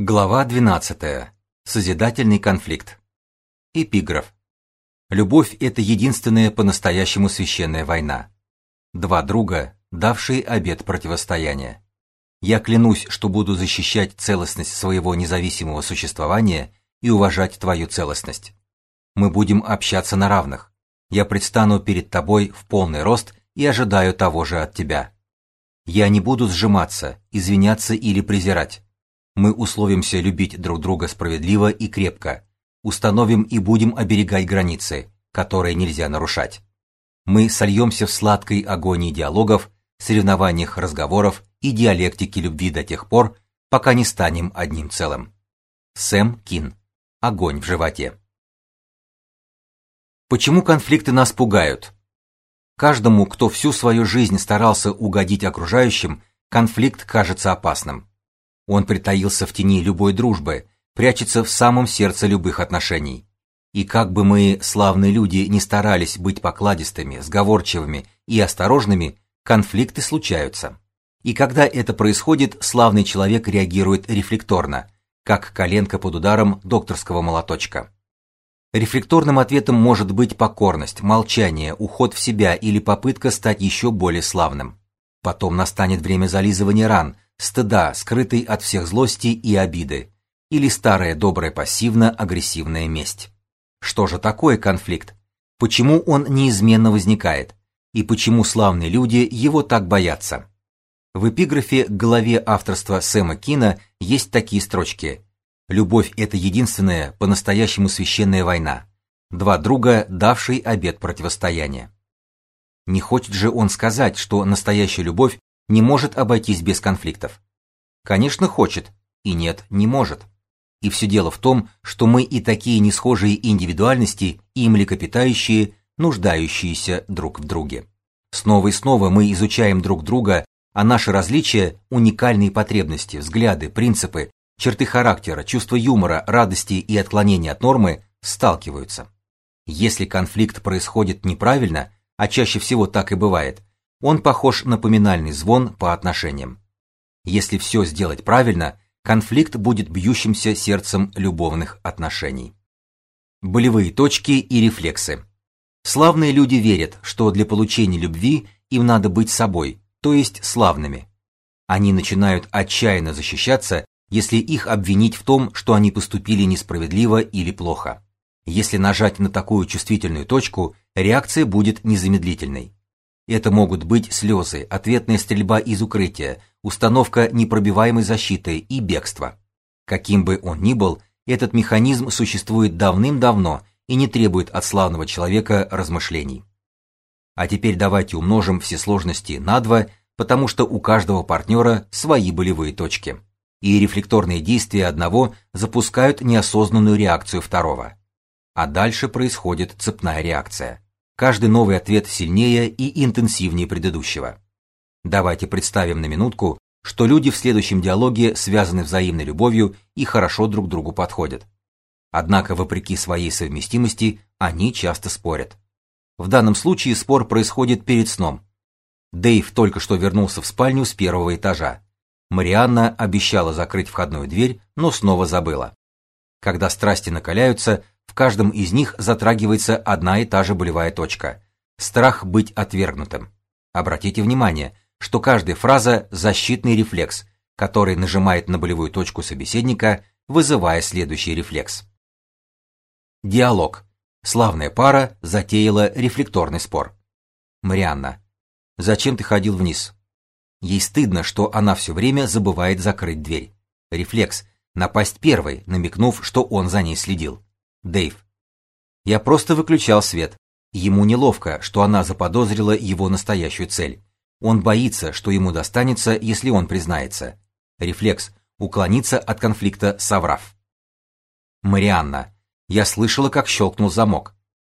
Глава 12. Созидательный конфликт. Эпиграф. Любовь это единственная по-настоящему священная война. Два друга, давшие обет противостояния. Я клянусь, что буду защищать целостность своего независимого существования и уважать твою целостность. Мы будем общаться на равных. Я предстану перед тобой в полный рост и ожидаю того же от тебя. Я не буду сжиматься, извиняться или презирать мы условимся любить друг друга справедливо и крепко, установим и будем оберегать границы, которые нельзя нарушать. Мы сольемся в сладкой агонии диалогов, соревнованиях разговоров и диалектике любви до тех пор, пока не станем одним целым. Сэм Кин. Огонь в животе. Почему конфликты нас пугают? Каждому, кто всю свою жизнь старался угодить окружающим, конфликт кажется опасным. Он притаился в тени любой дружбы, прячется в самом сердце любых отношений. И как бы мы, славные люди, не старались быть покладистыми, сговорчивыми и осторожными, конфликты случаются. И когда это происходит, славный человек реагирует рефлекторно, как коленка под ударом докторского молоточка. Рефлекторным ответом может быть покорность, молчание, уход в себя или попытка стать еще более славным. Потом настанет время зализывания ран, стыда, скрытой от всех злости и обиды, или старая добрая пассивно-агрессивная месть. Что же такое конфликт? Почему он неизменно возникает? И почему славные люди его так боятся? В эпиграфе к главе авторства Сэма Кина есть такие строчки: Любовь это единственная по-настоящему священная война. Два друга, давшие обет противостояния. Не хочет же он сказать, что настоящая любовь не может обойтись без конфликтов. Конечно, хочет, и нет, не может. И все дело в том, что мы и такие несхожие индивидуальности, и млекопитающие, нуждающиеся друг в друге. Снова и снова мы изучаем друг друга, а наши различия, уникальные потребности, взгляды, принципы, черты характера, чувство юмора, радости и отклонения от нормы сталкиваются. Если конфликт происходит неправильно, а чаще всего так и бывает, он похож на поминальный звон по отношениям. Если все сделать правильно, конфликт будет бьющимся сердцем любовных отношений. Болевые точки и рефлексы. Славные люди верят, что для получения любви им надо быть собой, то есть славными. Они начинают отчаянно защищаться, если их обвинить в том, что они поступили несправедливо или плохо. Если нажать на такую чувствительную точку, реакция будет незамедлительной. Это могут быть слезы, ответная стрельба из укрытия, установка непробиваемой защиты и бегство. Каким бы он ни был, этот механизм существует давным-давно и не требует от славного человека размышлений. А теперь давайте умножим все сложности на два, потому что у каждого партнера свои болевые точки. И рефлекторные действия одного запускают неосознанную реакцию второго. А дальше происходит цепная реакция. Каждый новый ответ сильнее и интенсивнее предыдущего. Давайте представим на минутку, что люди в следующем диалоге связаны взаимной любовью и хорошо друг другу подходят. Однако, вопреки своей совместимости, они часто спорят. В данном случае спор происходит перед сном. Дэйв только что вернулся в спальню с первого этажа. Марианна обещала закрыть входную дверь, но снова забыла. Когда страсти накаляются, в каждом из них затрагивается одна и та же болевая точка страх быть отвергнутым. Обратите внимание, что каждая фраза защитный рефлекс, который нажимает на болевую точку собеседника, вызывая следующий рефлекс. Диалог. Славная пара затеяла рефлекторный спор. Марианна. Зачем ты ходил вниз? Ей стыдно, что она все время забывает закрыть дверь. Рефлекс напасть первой, намекнув, что он за ней следил. Дэйв. Я просто выключал свет. Ему неловко, что она заподозрила его настоящую цель. Он боится, что ему достанется, если он признается. Рефлекс уклониться от конфликта, соврав. Марианна. Я слышала, как щелкнул замок.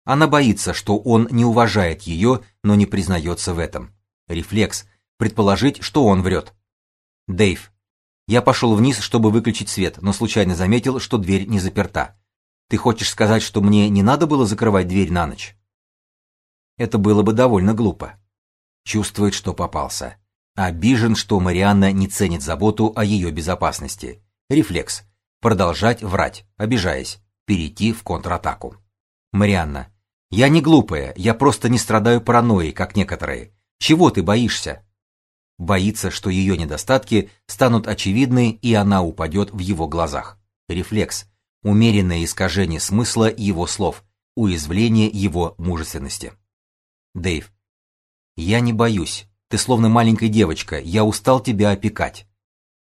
Она боится, что он не уважает ее, но не признается в этом. Рефлекс предположить, что он врет. Дэйв. Я пошел вниз, чтобы выключить свет, но случайно заметил, что дверь не заперта. Ты хочешь сказать, что мне не надо было закрывать дверь на ночь? Это было бы довольно глупо. Чувствует, что попался. Обижен, что Марианна не ценит заботу о ее безопасности. Рефлекс. продолжать врать, обижаясь, перейти в контратаку. Марианна. Я не глупая, я просто не страдаю паранойей, как некоторые. Чего ты боишься? Боится, что ее недостатки станут очевидны, и она упадет в его глазах. Рефлекс. Умеренное искажение смысла его слов, уязвление его мужественности. Дэйв. Я не боюсь. Ты словно маленькая девочка, я устал тебя опекать.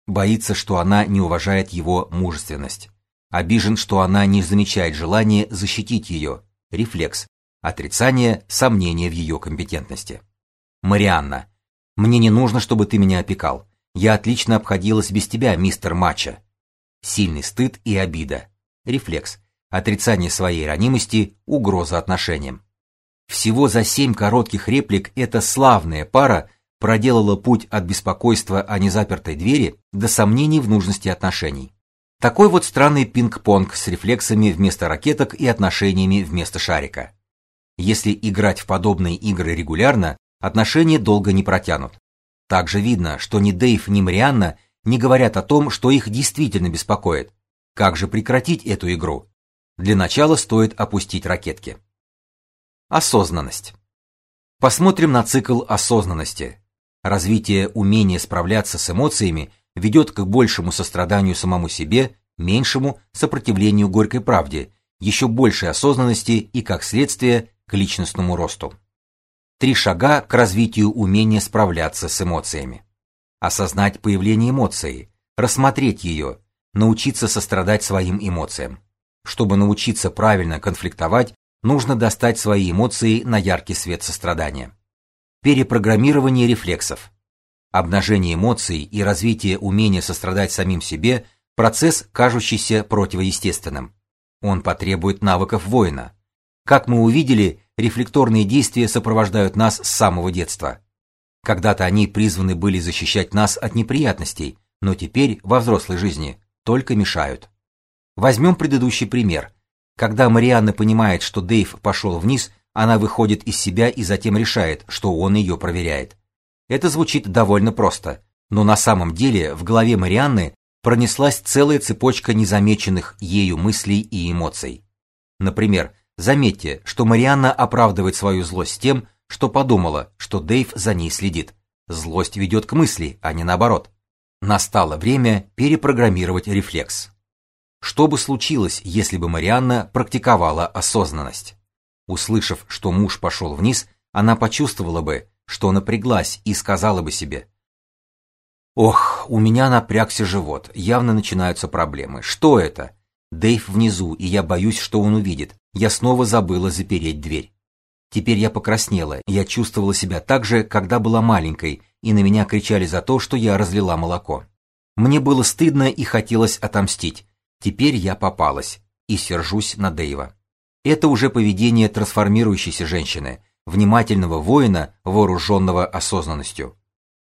Боится, что она не уважает его мужественность. Обижен, что она не замечает желания защитить ее. Рефлекс. Отрицание, сомнение в ее компетентности. Марианна. Мне не нужно, чтобы ты меня опекал. Я отлично обходилась без тебя, мистер Мача. Сильный стыд и обида. Рефлекс. Отрицание своей ранимости, угроза отношениям. Всего за семь коротких реплик эта славная пара проделала путь от беспокойства о незапертой двери до сомнений в нужности отношений. Такой вот странный пинг-понг с рефлексами вместо ракеток и отношениями вместо шарика. Если играть в подобные игры регулярно, отношения долго не протянут. Также видно, что ни Дэйв, ни Марианна не говорят о том, что их действительно беспокоит. Как же прекратить эту игру? Для начала стоит опустить ракетки. Осознанность. Посмотрим на цикл осознанности. Развитие умения справляться с эмоциями ведет к большему состраданию самому себе, меньшему сопротивлению горькой правде, еще большей осознанности и, как следствие, к личностному росту. Три шага к развитию умения справляться с эмоциями. Осознать появление эмоции, рассмотреть ее, научиться сострадать своим эмоциям. Чтобы научиться правильно конфликтовать, нужно достать свои эмоции на яркий свет сострадания. Перепрограммирование рефлексов. Обнажение эмоций и развитие умения сострадать самим себе процесс, кажущийся противоестественным. Он потребует навыков воина. Как мы увидели, рефлекторные действия сопровождают нас с самого детства. Когда-то они призваны были защищать нас от неприятностей, но теперь во взрослой жизни только мешают. Возьмем предыдущий пример. Когда Марианна понимает, что Дэйв пошел вниз, она выходит из себя и затем решает, что он ее проверяет. Это звучит довольно просто, но на самом деле в голове Марианны пронеслась целая цепочка незамеченных ею мыслей и эмоций. Например, заметьте, что Марианна оправдывает свою злость тем, что подумала, что Дэйв за ней следит. Злость ведет к мысли, а не наоборот. Настало время перепрограммировать рефлекс. Что бы случилось, если бы Марианна практиковала осознанность? Услышав, что муж пошел вниз, она почувствовала бы, что напряглась и сказала бы себе: "Ох, у меня напрягся живот, явно начинаются проблемы. Что это? Дэйв внизу, и я боюсь, что он увидит. Я снова забыла запереть дверь. Теперь я покраснела. Я чувствовала себя так же, когда была маленькой, и на меня кричали за то, что я разлила молоко. Мне было стыдно и хотелось отомстить. Теперь я попалась и сержусь на Дэйва. Это уже поведение трансформирующейся женщины, внимательного воина, вооруженного осознанностью.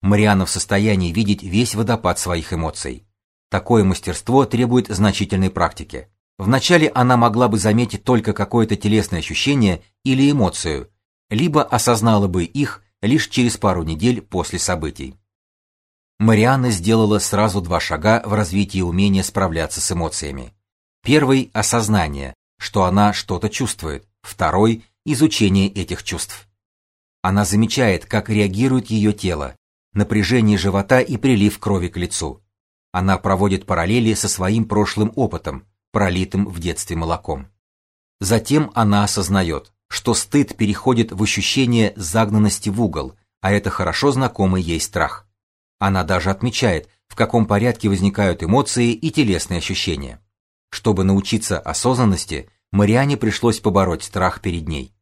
Мариана в состоянии видеть весь водопад своих эмоций. Такое мастерство требует значительной практики. Вначале она могла бы заметить только какое-то телесное ощущение или эмоцию, либо осознала бы их лишь через пару недель после событий. Марианна сделала сразу два шага в развитии умения справляться с эмоциями. Первый осознание, что она что-то чувствует. Второй изучение этих чувств. Она замечает, как реагирует ее тело, напряжение живота и прилив крови к лицу. Она проводит параллели со своим прошлым опытом, пролитым в детстве молоком. Затем она осознает, что стыд переходит в ощущение загнанности в угол, а это хорошо знакомый ей страх. Она даже отмечает, в каком порядке возникают эмоции и телесные ощущения. Чтобы научиться осознанности, Мариане пришлось побороть страх перед ней.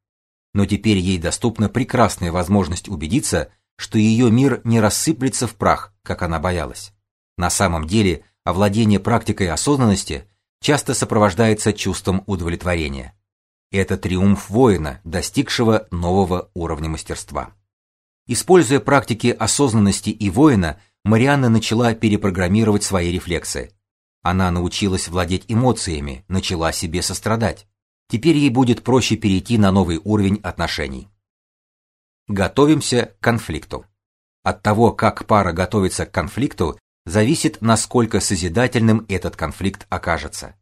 Но теперь ей доступна прекрасная возможность убедиться, что ее мир не рассыплется в прах, как она боялась. На самом деле, овладение практикой осознанности часто сопровождается чувством удовлетворения. Это триумф воина, достигшего нового уровня мастерства. Используя практики осознанности и воина, Марианна начала перепрограммировать свои рефлексы. Она научилась владеть эмоциями, начала себе сострадать. Теперь ей будет проще перейти на новый уровень отношений. Готовимся к конфликту. От того, как пара готовится к конфликту, зависит, насколько созидательным этот конфликт окажется.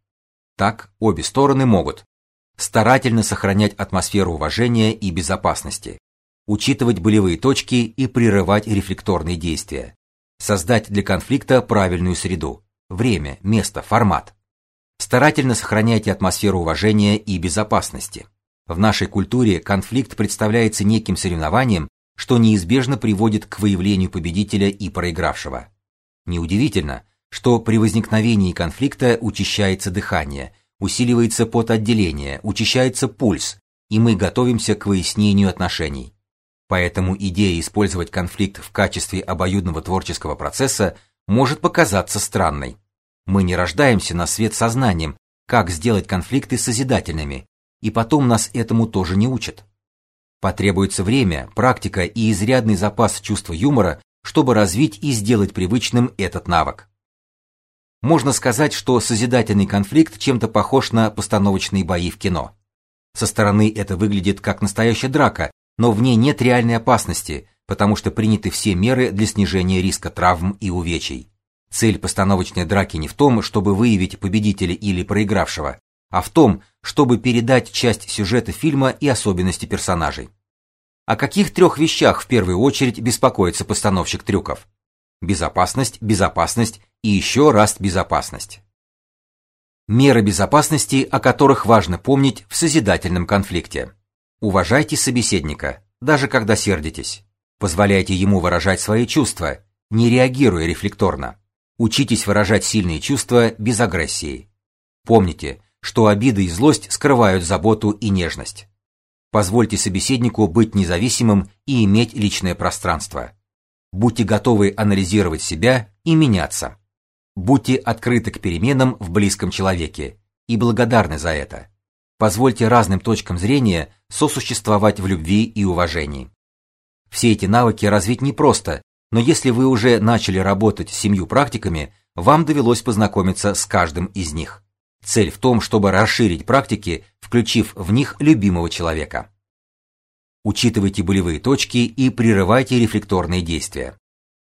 Так обе стороны могут старательно сохранять атмосферу уважения и безопасности, учитывать болевые точки и прерывать рефлекторные действия, создать для конфликта правильную среду, время, место, формат. Старательно сохраняйте атмосферу уважения и безопасности. В нашей культуре конфликт представляется неким соревнованием, что неизбежно приводит к выявлению победителя и проигравшего. Неудивительно, что при возникновении конфликта учащается дыхание, усиливается потоотделение, учащается пульс, и мы готовимся к выяснению отношений. Поэтому идея использовать конфликт в качестве обоюдного творческого процесса может показаться странной. Мы не рождаемся на свет сознанием, как сделать конфликты созидательными, и потом нас этому тоже не учат. Потребуется время, практика и изрядный запас чувства юмора, чтобы развить и сделать привычным этот навык. Можно сказать, что созидательный конфликт чем-то похож на постановочные бои в кино. Со стороны это выглядит как настоящая драка, но в ней нет реальной опасности, потому что приняты все меры для снижения риска травм и увечий. Цель постановочной драки не в том, чтобы выявить победителя или проигравшего, а в том, чтобы передать часть сюжета фильма и особенности персонажей. О каких трех вещах в первую очередь беспокоится постановщик трюков? Безопасность, безопасность и еще раз безопасность. Меры безопасности, о которых важно помнить в созидательном конфликте. Уважайте собеседника, даже когда сердитесь. Позволяйте ему выражать свои чувства, не реагируя рефлекторно. Учитесь выражать сильные чувства без агрессии. Помните, что обида и злость скрывают заботу и нежность. Позвольте собеседнику быть независимым и иметь личное пространство. Будьте готовы анализировать себя и меняться. Будьте открыты к переменам в близком человеке и благодарны за это. Позвольте разным точкам зрения сосуществовать в любви и уважении. Все эти навыки развить непросто, но если вы уже начали работать с семью практиками, вам довелось познакомиться с каждым из них. Цель в том, чтобы расширить практики, включив в них любимого человека. Учитывайте болевые точки и прерывайте рефлекторные действия.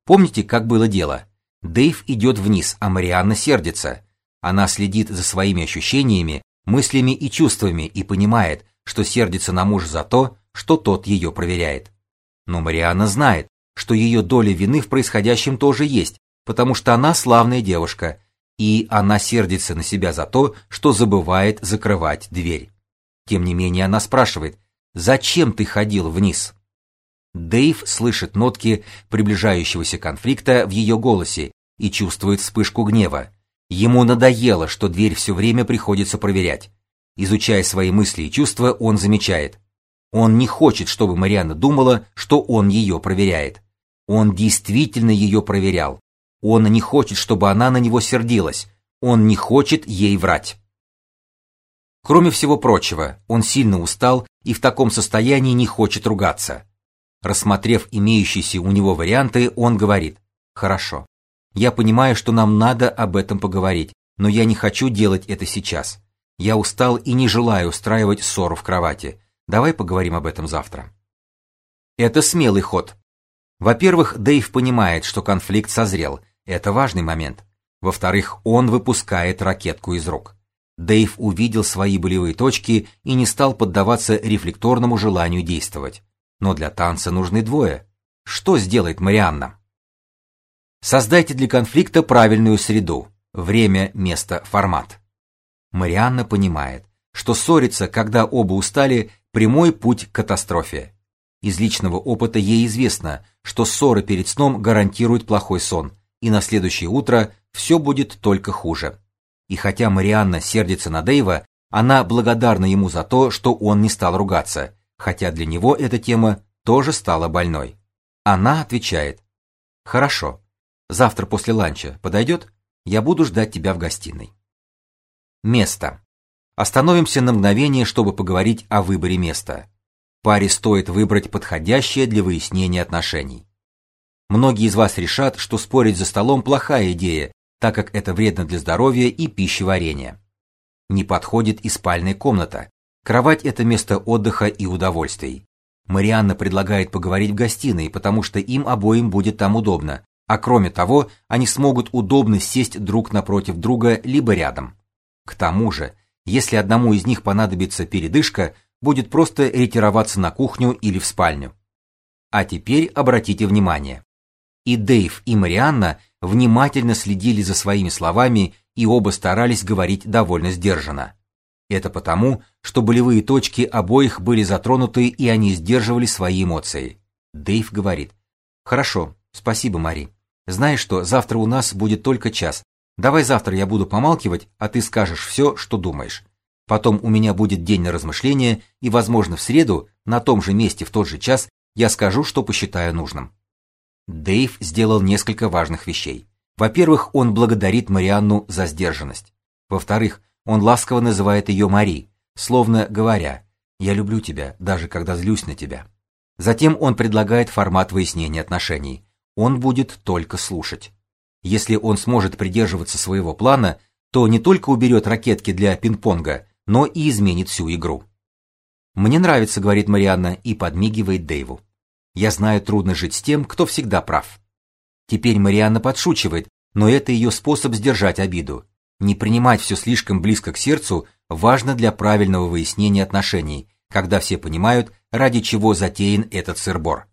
Помните, как было дело? Дэйв идет вниз, а Марианна сердится. Она следит за своими ощущениями, мыслями и чувствами и понимает, что сердится на мужа за то, что тот ее проверяет. Но Марианна знает, что ее доля вины в происходящем тоже есть, потому что она славная девушка, и она сердится на себя за то, что забывает закрывать дверь. Тем не менее она спрашивает: "Зачем ты ходил вниз?" Дэйв слышит нотки приближающегося конфликта в ее голосе и чувствует вспышку гнева. Ему надоело, что дверь все время приходится проверять. Изучая свои мысли и чувства, он замечает: он не хочет, чтобы Марианна думала, что он ее проверяет. Он действительно ее проверял. Он не хочет, чтобы она на него сердилась. Он не хочет ей врать. Кроме всего прочего, он сильно устал и в таком состоянии не хочет ругаться. Рассмотрев имеющиеся у него варианты, он говорит: "Хорошо. Я понимаю, что нам надо об этом поговорить, но я не хочу делать это сейчас. Я устал и не желаю устраивать ссору в кровати. Давай поговорим об этом завтра. Это смелый ход. Во-первых, Дэйв понимает, что конфликт созрел. Это важный момент. Во-вторых, он выпускает ракетку из рук. Дэйв увидел свои болевые точки и не стал поддаваться рефлекторному желанию действовать. Но для танца нужны двое. Что сделает Марианна? Создайте для конфликта правильную среду: время, место, формат. Марианна понимает, что ссориться, когда оба устали, прямой путь к катастрофе. Из личного опыта ей известно, что ссоры перед сном гарантируют плохой сон, и на следующее утро все будет только хуже. И хотя Марианна сердится на Дэйва, она благодарна ему за то, что он не стал ругаться, хотя для него эта тема тоже стала больной. Она отвечает: "Хорошо. Завтра после ланча подойдет? Я буду ждать тебя в гостиной". Место. Остановимся на мгновение, чтобы поговорить о выборе места. Паре стоит выбрать подходящее для выяснения отношений. Многие из вас решат, что спорить за столом плохая идея, так как это вредно для здоровья и пищеварения. Не подходит и спальная комната. Кровать это место отдыха и удовольствий. Марианна предлагает поговорить в гостиной, потому что им обоим будет там удобно, А кроме того, они смогут удобно сесть друг напротив друга либо рядом. К тому же, если одному из них понадобится передышка, будет просто ретироваться на кухню или в спальню. А теперь обратите внимание. И Дэйв, и Марианна внимательно следили за своими словами и оба старались говорить довольно сдержанно. Это потому, что болевые точки обоих были затронуты, и они сдерживали свои эмоции. Дэйв говорит: "Хорошо, спасибо, Мари. Знаешь что, завтра у нас будет только час. Давай завтра я буду помалкивать, а ты скажешь все, что думаешь. Потом у меня будет день на размышление, и, возможно, в среду, на том же месте в тот же час, я скажу, что посчитаю нужным". Дэйв сделал несколько важных вещей. Во-первых, он благодарит Марианну за сдержанность. Во-вторых, он ласково называет ее Мари, словно говоря: "Я люблю тебя, даже когда злюсь на тебя". Затем он предлагает формат выяснения отношений. Он будет только слушать. Если он сможет придерживаться своего плана, то не только уберет ракетки для пинг-понга, но и изменит всю игру. Мне нравится, говорит Марианна и подмигивает Дэйву. Я знаю, трудно жить с тем, кто всегда прав. Теперь Марианна подшучивает, но это ее способ сдержать обиду. Не принимать все слишком близко к сердцу важно для правильного выяснения отношений, когда все понимают, ради чего затеян этот сырбор.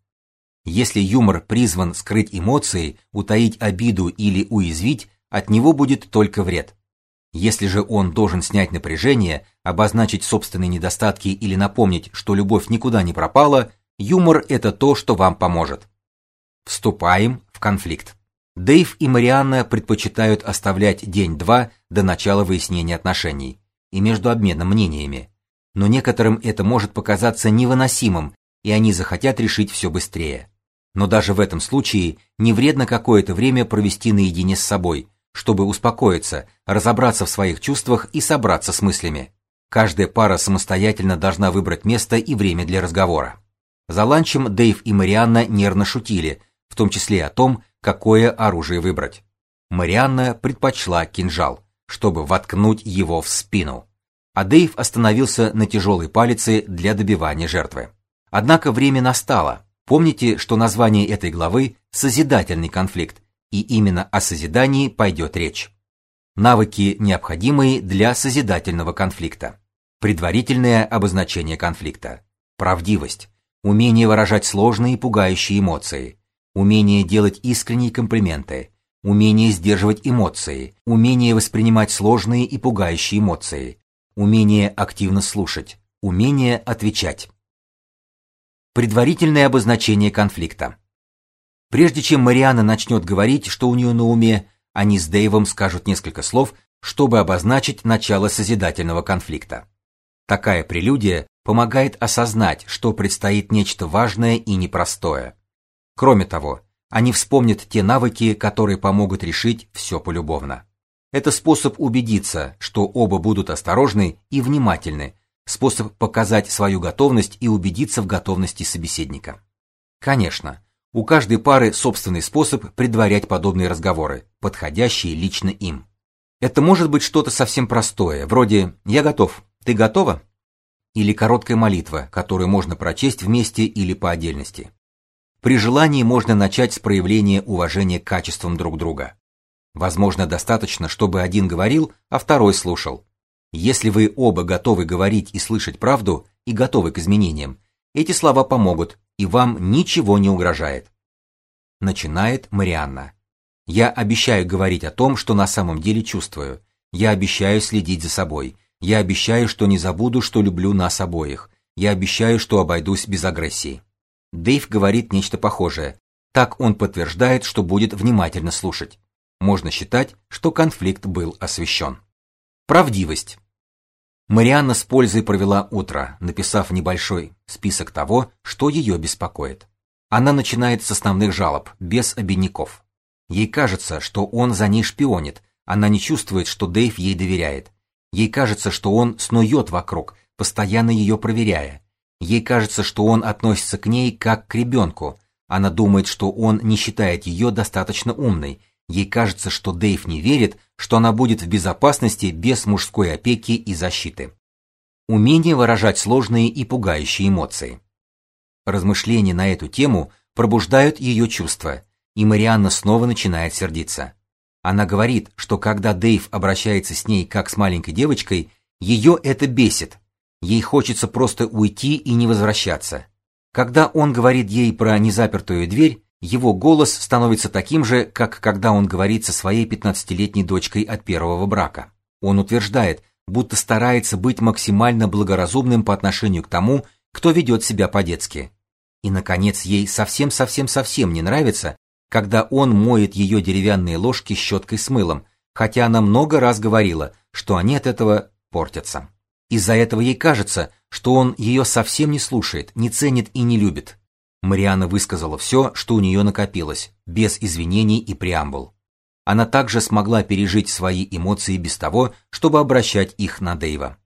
Если юмор призван скрыть эмоции, утаить обиду или уязвить, от него будет только вред. Если же он должен снять напряжение, обозначить собственные недостатки или напомнить, что любовь никуда не пропала, юмор это то, что вам поможет. Вступаем в конфликт. Дэйв и Марианна предпочитают оставлять день-два до начала выяснения отношений и между обменом мнениями. Но некоторым это может показаться невыносимым, и они захотят решить все быстрее. Но даже в этом случае не вредно какое-то время провести наедине с собой, чтобы успокоиться, разобраться в своих чувствах и собраться с мыслями. Каждая пара самостоятельно должна выбрать место и время для разговора. За ланчем Дэйв и Марианна нервно шутили, в том числе о том, какое оружие выбрать. Марианна предпочла кинжал, чтобы воткнуть его в спину, а Дэйв остановился на тяжелой палице для добивания жертвы. Однако время настало. Помните, что название этой главы созидательный конфликт, и именно о созидании пойдет речь. Навыки, необходимые для созидательного конфликта. Предварительное обозначение конфликта. Правдивость. Умение выражать сложные и пугающие эмоции умение делать искренние комплименты, умение сдерживать эмоции, умение воспринимать сложные и пугающие эмоции, умение активно слушать, умение отвечать. Предварительное обозначение конфликта. Прежде чем Мариана начнет говорить, что у нее на уме, они с Дэйвом скажут несколько слов, чтобы обозначить начало созидательного конфликта. Такая прелюдия помогает осознать, что предстоит нечто важное и непростое. Кроме того, они вспомнят те навыки, которые помогут решить все полюбовно. Это способ убедиться, что оба будут осторожны и внимательны, способ показать свою готовность и убедиться в готовности собеседника. Конечно, у каждой пары собственный способ предварять подобные разговоры, подходящие лично им. Это может быть что-то совсем простое, вроде «я готов, ты готова?» или короткая молитва, которую можно прочесть вместе или по отдельности. При желании можно начать с проявления уважения к качествам друг друга. Возможно, достаточно, чтобы один говорил, а второй слушал. Если вы оба готовы говорить и слышать правду и готовы к изменениям, эти слова помогут, и вам ничего не угрожает. Начинает Марианна. Я обещаю говорить о том, что на самом деле чувствую. Я обещаю следить за собой. Я обещаю, что не забуду, что люблю нас обоих. Я обещаю, что обойдусь без агрессии. Дэйв говорит нечто похожее. Так он подтверждает, что будет внимательно слушать. Можно считать, что конфликт был освещен. Правдивость. Марианна с пользой провела утро, написав небольшой список того, что ее беспокоит. Она начинает с основных жалоб, без обиняков. Ей кажется, что он за ней шпионит, она не чувствует, что Дэйв ей доверяет. Ей кажется, что он снует вокруг, постоянно ее проверяя, Ей кажется, что он относится к ней как к ребенку. Она думает, что он не считает ее достаточно умной. Ей кажется, что Дэйв не верит, что она будет в безопасности без мужской опеки и защиты. Умение выражать сложные и пугающие эмоции. Размышления на эту тему пробуждают ее чувства. и Марианна снова начинает сердиться. Она говорит, что когда Дэйв обращается с ней как с маленькой девочкой, ее это бесит. Ей хочется просто уйти и не возвращаться. Когда он говорит ей про незапертую дверь, его голос становится таким же, как когда он говорит со своей пятнадцатилетней дочкой от первого брака. Он утверждает, будто старается быть максимально благоразумным по отношению к тому, кто ведет себя по-детски. И, наконец, ей совсем-совсем-совсем не нравится, когда он моет ее деревянные ложки щеткой с мылом, хотя она много раз говорила, что они от этого портятся. Из-за этого ей кажется, что он ее совсем не слушает, не ценит и не любит. Мариана высказала все, что у нее накопилось, без извинений и преамбул. Она также смогла пережить свои эмоции без того, чтобы обращать их на Дэйва.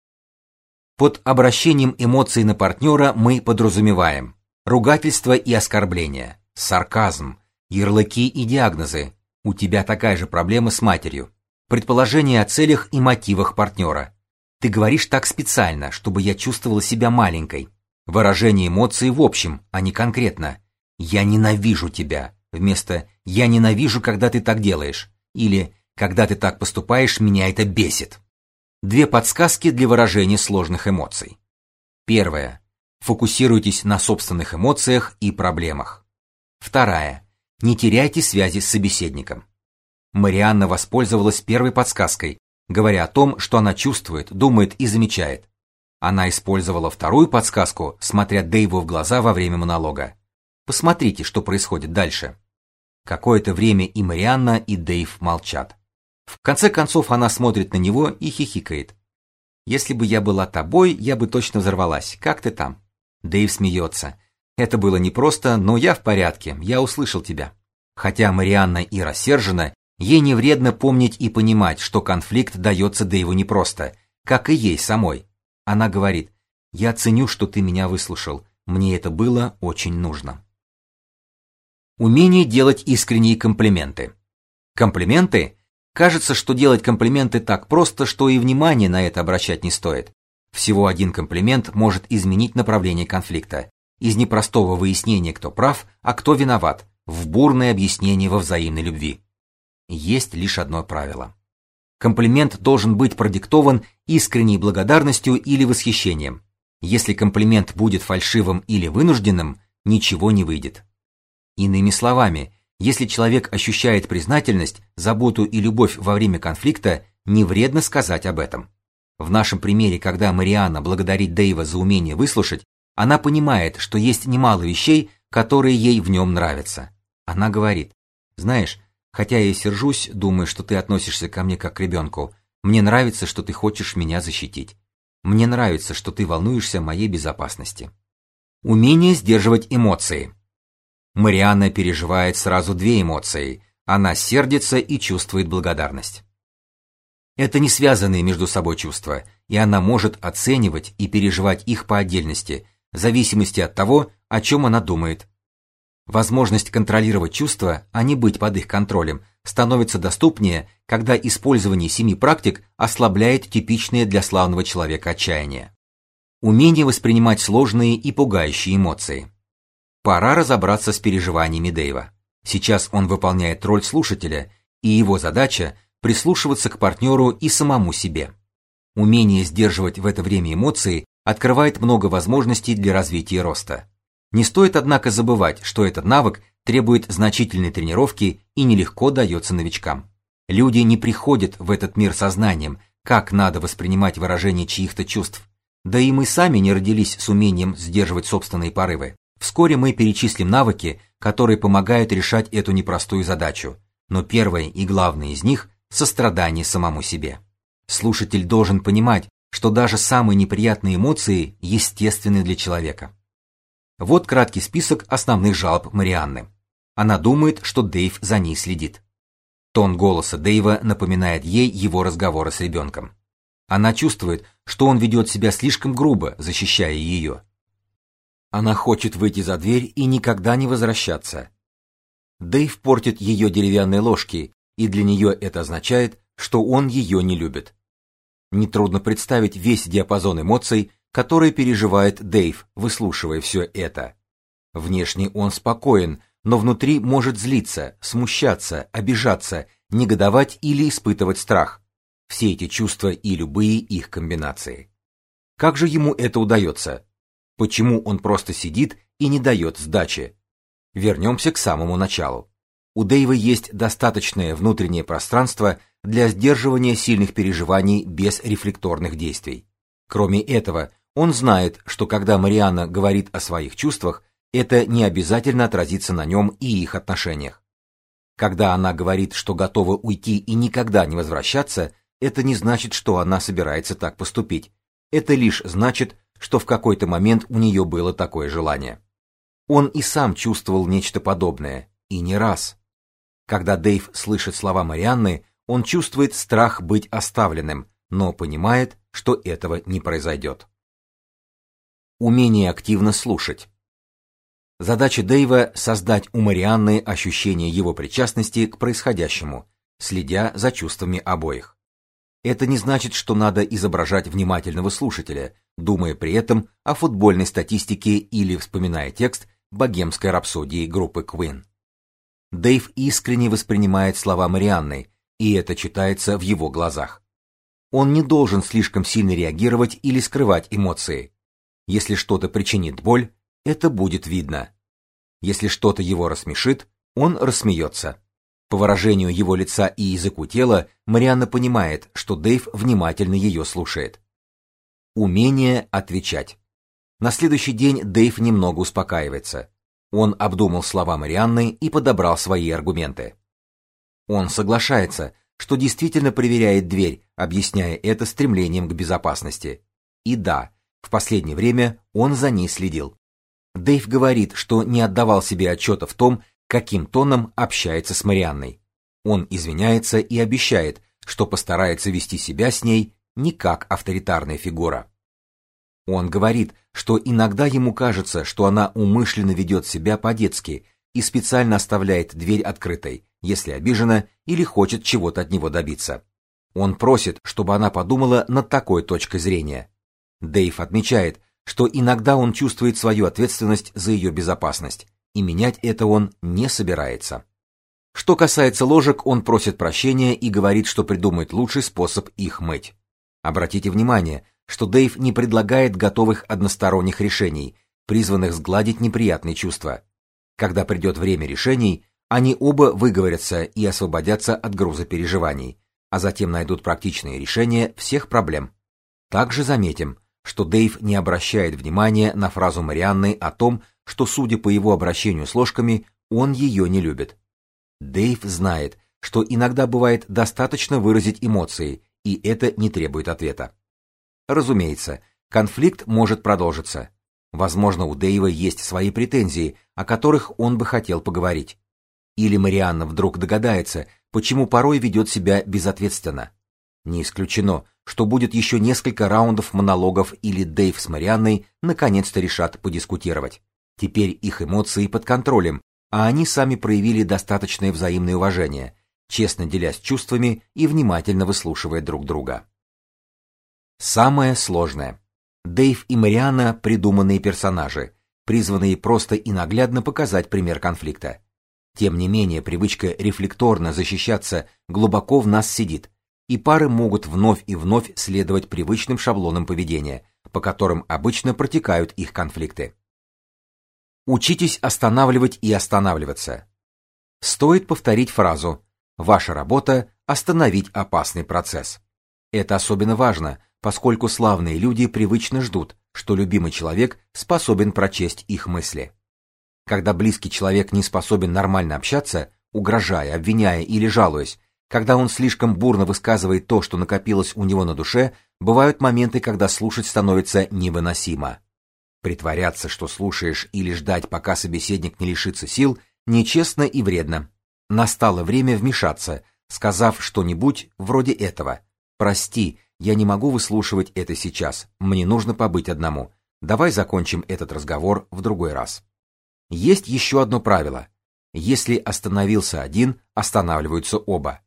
Под обращением эмоций на партнера мы подразумеваем ругательство и оскорбления, сарказм, ярлыки и диагнозы. У тебя такая же проблема с матерью. Предположения о целях и мотивах партнера. Ты говоришь так специально, чтобы я чувствовала себя маленькой. Выражение эмоций в общем, а не конкретно. «Я ненавижу тебя» вместо «Я ненавижу, когда ты так делаешь» или «Когда ты так поступаешь, меня это бесит». Две подсказки для выражения сложных эмоций. Первая. Фокусируйтесь на собственных эмоциях и проблемах. Вторая. Не теряйте связи с собеседником. Марианна воспользовалась первой подсказкой, говоря о том, что она чувствует, думает и замечает. Она использовала вторую подсказку, смотря Дэйву в глаза во время монолога. Посмотрите, что происходит дальше. Какое-то время и Марианна, и Дэйв молчат. В конце концов она смотрит на него и хихикает. «Если бы я была тобой, я бы точно взорвалась. Как ты там?» Дэйв смеется. «Это было непросто, но я в порядке, я услышал тебя». Хотя Марианна и рассержена, ей не вредно помнить и понимать, что конфликт дается Дэйву непросто, как и ей самой. Она говорит, «Я ценю, что ты меня выслушал. Мне это было очень нужно». Умение делать искренние комплименты. Комплименты? Кажется, что делать комплименты так просто, что и внимания на это обращать не стоит. Всего один комплимент может изменить направление конфликта. Из непростого выяснения, кто прав, а кто виноват, в бурное объяснение во взаимной любви. Есть лишь одно правило. Комплимент должен быть продиктован искренней благодарностью или восхищением. Если комплимент будет фальшивым или вынужденным, ничего не выйдет. Иными словами, если человек ощущает признательность, заботу и любовь во время конфликта, не вредно сказать об этом. В нашем примере, когда Мариана благодарит Дэйва за умение выслушать, она понимает, что есть немало вещей, которые ей в нем нравятся. Она говорит, знаешь, Хотя я и сержусь, думаю, что ты относишься ко мне как к ребенку. Мне нравится, что ты хочешь меня защитить. Мне нравится, что ты волнуешься о моей безопасности. Умение сдерживать эмоции. Марианна переживает сразу две эмоции. Она сердится и чувствует благодарность. Это не связанные между собой чувства, и она может оценивать и переживать их по отдельности, в зависимости от того, о чем она думает, Возможность контролировать чувства, а не быть под их контролем, становится доступнее, когда использование семи практик ослабляет типичные для славного человека отчаяние. Умение воспринимать сложные и пугающие эмоции. Пора разобраться с переживаниями Дэйва. Сейчас он выполняет роль слушателя, и его задача прислушиваться к партнеру и самому себе. Умение сдерживать в это время эмоции открывает много возможностей для развития и роста. Не стоит, однако, забывать, что этот навык требует значительной тренировки и нелегко дается новичкам. Люди не приходят в этот мир сознанием, как надо воспринимать выражение чьих-то чувств. Да и мы сами не родились с умением сдерживать собственные порывы. Вскоре мы перечислим навыки, которые помогают решать эту непростую задачу. Но первое и главное из них – сострадание самому себе. Слушатель должен понимать, что даже самые неприятные эмоции естественны для человека. Вот краткий список основных жалоб Марианны. Она думает, что Дэйв за ней следит. Тон голоса Дэйва напоминает ей его разговоры с ребенком. Она чувствует, что он ведет себя слишком грубо, защищая ее. Она хочет выйти за дверь и никогда не возвращаться. Дэйв портит ее деревянные ложки, и для нее это означает, что он ее не любит. Нетрудно представить весь диапазон эмоций, который переживает Дэйв, выслушивая все это. Внешне он спокоен, но внутри может злиться, смущаться, обижаться, негодовать или испытывать страх. Все эти чувства и любые их комбинации. Как же ему это удается? Почему он просто сидит и не дает сдачи? Вернемся к самому началу. У Дэйва есть достаточное внутреннее пространство для сдерживания сильных переживаний без рефлекторных действий. Кроме этого, он знает, что когда Марианна говорит о своих чувствах, это не обязательно отразится на нем и их отношениях. Когда она говорит, что готова уйти и никогда не возвращаться, это не значит, что она собирается так поступить. Это лишь значит, что в какой-то момент у нее было такое желание. Он и сам чувствовал нечто подобное, и не раз. Когда Дэйв слышит слова Марианны, он чувствует страх быть оставленным, но понимает, что этого не произойдет. Умение активно слушать. Задача Дэйва создать у Марианны ощущение его причастности к происходящему, следя за чувствами обоих. Это не значит, что надо изображать внимательного слушателя, думая при этом о футбольной статистике или вспоминая текст богемской рапсодии группы Queen. Дэйв искренне воспринимает слова Марианны, и это читается в его глазах. Он не должен слишком сильно реагировать или скрывать эмоции. Если что-то причинит боль, это будет видно. Если что-то его рассмешит, он рассмеется. По выражению его лица и языку тела Марианна понимает, что Дэйв внимательно ее слушает. Умение отвечать. На следующий день Дэйв немного успокаивается. Он обдумал слова Марианны и подобрал свои аргументы. Он соглашается, что действительно проверяет дверь, объясняя это стремлением к безопасности. И да, в последнее время он за ней следил. Дэйв говорит, что не отдавал себе отчета в том, каким тоном общается с Марианной. Он извиняется и обещает, что постарается вести себя с ней не как авторитарная фигура. Он говорит, что иногда ему кажется, что она умышленно ведет себя по-детски и специально оставляет дверь открытой, если обижена или хочет чего-то от него добиться. Он просит, чтобы она подумала над такой точкой зрения. Дэйв отмечает, что иногда он чувствует свою ответственность за ее безопасность, и менять это он не собирается. Что касается ложек, он просит прощения и говорит, что придумает лучший способ их мыть. Обратите внимание, что Дэйв не предлагает готовых односторонних решений, призванных сгладить неприятные чувства. Когда придет время решений, они оба выговорятся и освободятся от груза переживаний, а затем найдут практичные решения всех проблем. Также заметим, что Дэйв не обращает внимания на фразу Марианны о том, что, судя по его обращению с ложками, он ее не любит. Дэйв знает, что иногда бывает достаточно выразить эмоции, и это не требует ответа. Разумеется, конфликт может продолжиться. Возможно, у Дэйва есть свои претензии, о которых он бы хотел поговорить. Или Марианна вдруг догадается, почему порой ведет себя безответственно. Не исключено, что будет еще несколько раундов монологов или Дэйв с Марианной наконец-то решат подискутировать. Теперь их эмоции под контролем, а они сами проявили достаточное взаимное уважение, честно делясь чувствами и внимательно выслушивая друг друга. Самое сложное. Дэйв и Марианна придуманные персонажи, призванные просто и наглядно показать пример конфликта. Тем не менее, привычка рефлекторно защищаться глубоко в нас сидит, и пары могут вновь и вновь следовать привычным шаблонам поведения, по которым обычно протекают их конфликты. Учитесь останавливать и останавливаться. Стоит повторить фразу «Ваша работа – остановить опасный процесс». Это особенно важно, поскольку славные люди привычно ждут, что любимый человек способен прочесть их мысли. Когда близкий человек не способен нормально общаться, угрожая, обвиняя или жалуясь, когда он слишком бурно высказывает то, что накопилось у него на душе, бывают моменты, когда слушать становится невыносимо. Притворяться, что слушаешь, или ждать, пока собеседник не лишится сил, нечестно и вредно. Настало время вмешаться, сказав что-нибудь вроде этого. «Прости, я не могу выслушивать это сейчас, мне нужно побыть одному. Давай закончим этот разговор в другой раз». Есть еще одно правило. Если остановился один, останавливаются оба.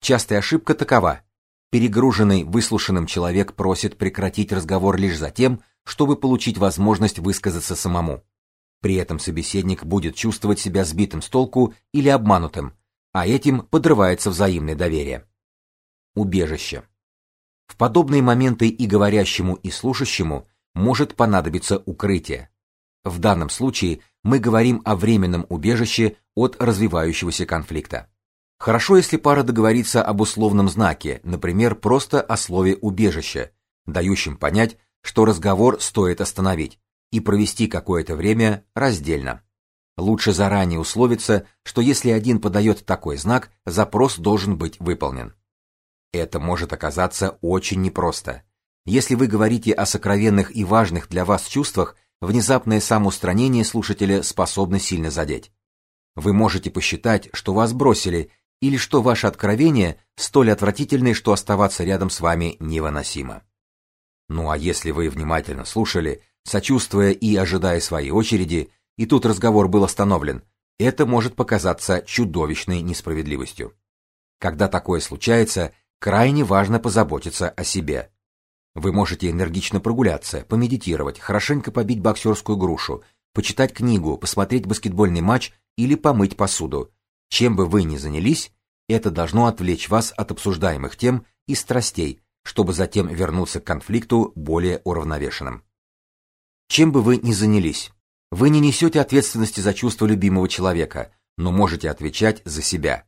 Частая ошибка такова. Перегруженный выслушанным человек просит прекратить разговор лишь за тем, чтобы получить возможность высказаться самому. При этом собеседник будет чувствовать себя сбитым с толку или обманутым, а этим подрывается взаимное доверие. Убежище. В подобные моменты и говорящему, и слушающему может понадобиться укрытие. В данном случае мы говорим о временном убежище от развивающегося конфликта. Хорошо, если пара договорится об условном знаке, например, просто о слове убежище, дающем понять, что разговор стоит остановить и провести какое-то время раздельно. Лучше заранее условиться, что если один подает такой знак, запрос должен быть выполнен. Это может оказаться очень непросто. Если вы говорите о сокровенных и важных для вас чувствах, внезапное самоустранение слушателя способно сильно задеть. Вы можете посчитать, что вас бросили, или что ваше откровение столь отвратительное, что оставаться рядом с вами невыносимо. Ну а если вы внимательно слушали, сочувствуя и ожидая своей очереди, и тут разговор был остановлен, это может показаться чудовищной несправедливостью. Когда такое случается, крайне важно позаботиться о себе. Вы можете энергично прогуляться, помедитировать, хорошенько побить боксерскую грушу, почитать книгу, посмотреть баскетбольный матч или помыть посуду. Чем бы вы ни занялись, это должно отвлечь вас от обсуждаемых тем и страстей, чтобы затем вернуться к конфликту более уравновешенным. Чем бы вы ни занялись, вы не несете ответственности за чувства любимого человека, но можете отвечать за себя.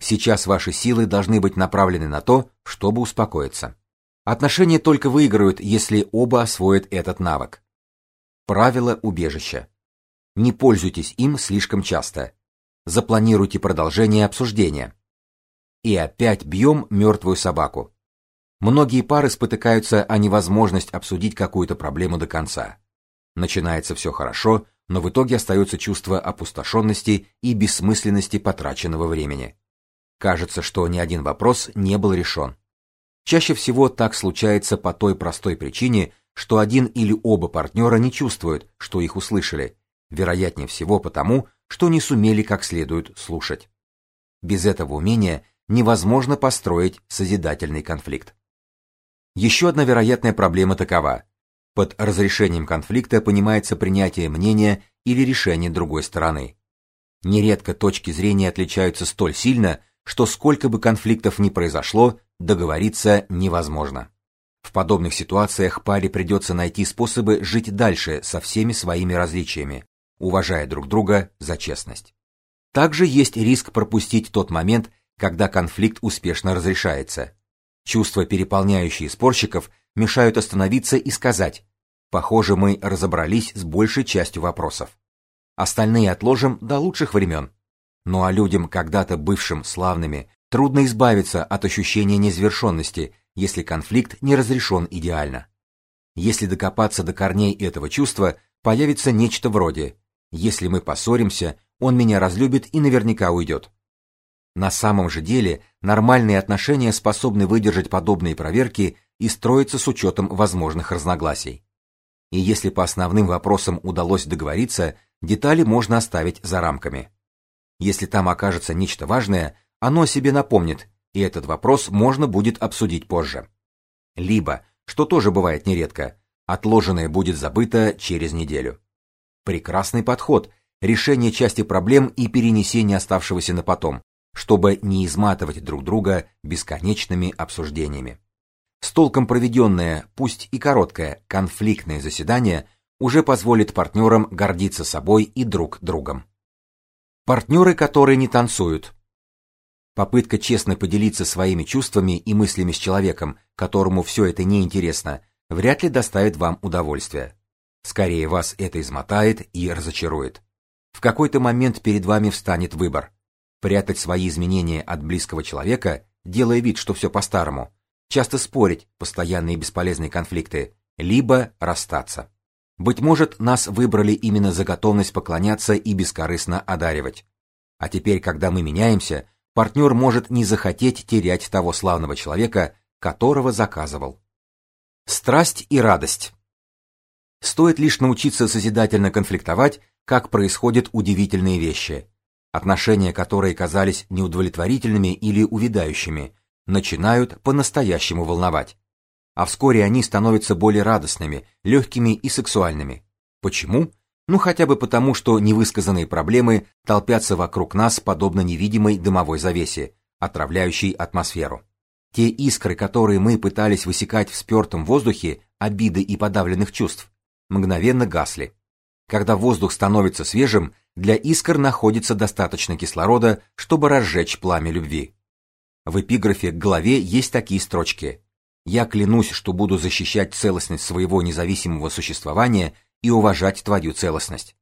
Сейчас ваши силы должны быть направлены на то, чтобы успокоиться. Отношения только выиграют, если оба освоят этот навык. Правило убежища. Не пользуйтесь им слишком часто. Запланируйте продолжение обсуждения. И опять бьем мертвую собаку. Многие пары спотыкаются о невозможность обсудить какую-то проблему до конца. Начинается все хорошо, но в итоге остается чувство опустошенности и бессмысленности потраченного времени. Кажется, что ни один вопрос не был решен. Чаще всего так случается по той простой причине, что один или оба партнера не чувствуют, что их услышали, вероятнее всего потому, что не сумели как следует слушать. Без этого умения невозможно построить созидательный конфликт. Еще одна вероятная проблема такова: под разрешением конфликта понимается принятие мнения или решения другой стороны. Нередко точки зрения отличаются столь сильно, что сколько бы конфликтов ни произошло, договориться невозможно. В подобных ситуациях паре придется найти способы жить дальше со всеми своими различиями, уважая друг друга за честность. Также есть риск пропустить тот момент, когда конфликт успешно разрешается. Чувства, переполняющие спорщиков, мешают остановиться и сказать: "Похоже, мы разобрались с большей частью вопросов. Остальные отложим до лучших времен». Ну а людям, когда-то бывшим славными, трудно избавиться от ощущения незавершенности, если конфликт не разрешен идеально. Если докопаться до корней этого чувства, появится нечто вроде: если мы поссоримся, он меня разлюбит и наверняка уйдет. На самом же деле, нормальные отношения способны выдержать подобные проверки и строиться с учетом возможных разногласий. И если по основным вопросам удалось договориться, детали можно оставить за рамками. Если там окажется нечто важное, оно себе напомнит, и этот вопрос можно будет обсудить позже. Либо, что тоже бывает нередко, отложенное будет забыто через неделю. Прекрасный подход, решение части проблем и перенесение оставшегося на потом, чтобы не изматывать друг друга бесконечными обсуждениями. С толком проведенное, пусть и короткое, конфликтное заседание уже позволит партнерам гордиться собой и друг другом. Партнеры, которые не танцуют. Попытка честно поделиться своими чувствами и мыслями с человеком, которому все это не интересно, вряд ли доставит вам удовольствие. Скорее вас это измотает и разочарует. В какой-то момент перед вами встанет выбор: прятать свои изменения от близкого человека, делая вид, что все по-старому, часто спорить, постоянные бесполезные конфликты, либо расстаться. Быть может, нас выбрали именно за готовность поклоняться и бескорыстно одаривать. А теперь, когда мы меняемся, партнер может не захотеть терять того славного человека, которого заказывал. Страсть и радость. Стоит лишь научиться созидательно конфликтовать, как происходят удивительные вещи. Отношения, которые казались неудовлетворительными или увядающими, начинают по-настоящему волновать. А вскоре они становятся более радостными, легкими и сексуальными. Почему? Ну хотя бы потому, что невысказанные проблемы толпятся вокруг нас подобно невидимой дымовой завесе, отравляющей атмосферу. Те искры, которые мы пытались высекать в спертом воздухе, обиды и подавленных чувств, мгновенно гасли. Когда воздух становится свежим, для искр находится достаточно кислорода, чтобы разжечь пламя любви. В эпиграфе к главе есть такие строчки: Я клянусь, что буду защищать целостность своего независимого существования и уважать твою целостность.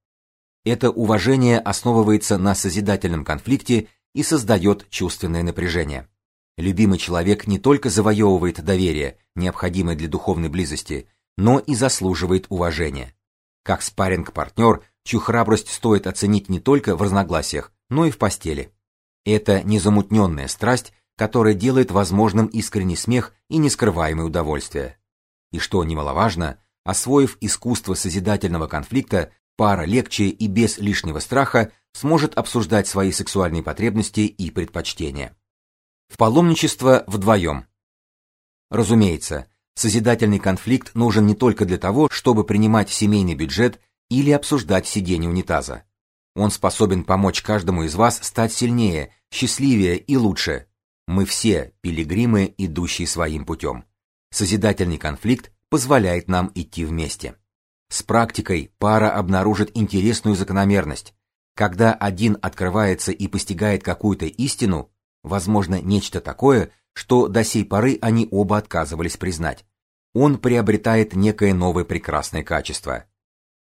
Это уважение основывается на созидательном конфликте и создает чувственное напряжение. Любимый человек не только завоевывает доверие, необходимое для духовной близости, но и заслуживает уважения как спарринг-партнер, чью храбрость стоит оценить не только в разногласиях, но и в постели. Это незамутненная страсть, которая делает возможным искренний смех и нескрываемое удовольствие. И что немаловажно, освоив искусство созидательного конфликта, пара легче и без лишнего страха сможет обсуждать свои сексуальные потребности и предпочтения. В паломничество вдвоем. Разумеется, Созидательный конфликт нужен не только для того, чтобы принимать семейный бюджет или обсуждать сидение унитаза. Он способен помочь каждому из вас стать сильнее, счастливее и лучше. Мы все пилигримы, идущие своим путем. Созидательный конфликт позволяет нам идти вместе. С практикой пара обнаружит интересную закономерность. Когда один открывается и постигает какую-то истину, возможно, нечто такое, что до сей поры они оба отказывались признать он приобретает некое новое прекрасное качество.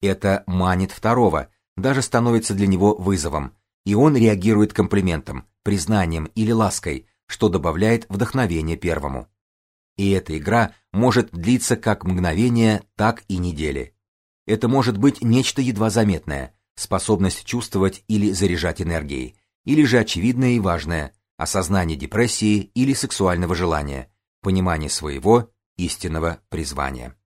Это манит второго, даже становится для него вызовом, и он реагирует комплиментом, признанием или лаской, что добавляет вдохновение первому. И эта игра может длиться как мгновение, так и недели. Это может быть нечто едва заметное, способность чувствовать или заряжать энергией, или же очевидное и важное, осознание депрессии или сексуального желания, понимание своего истинного призвания.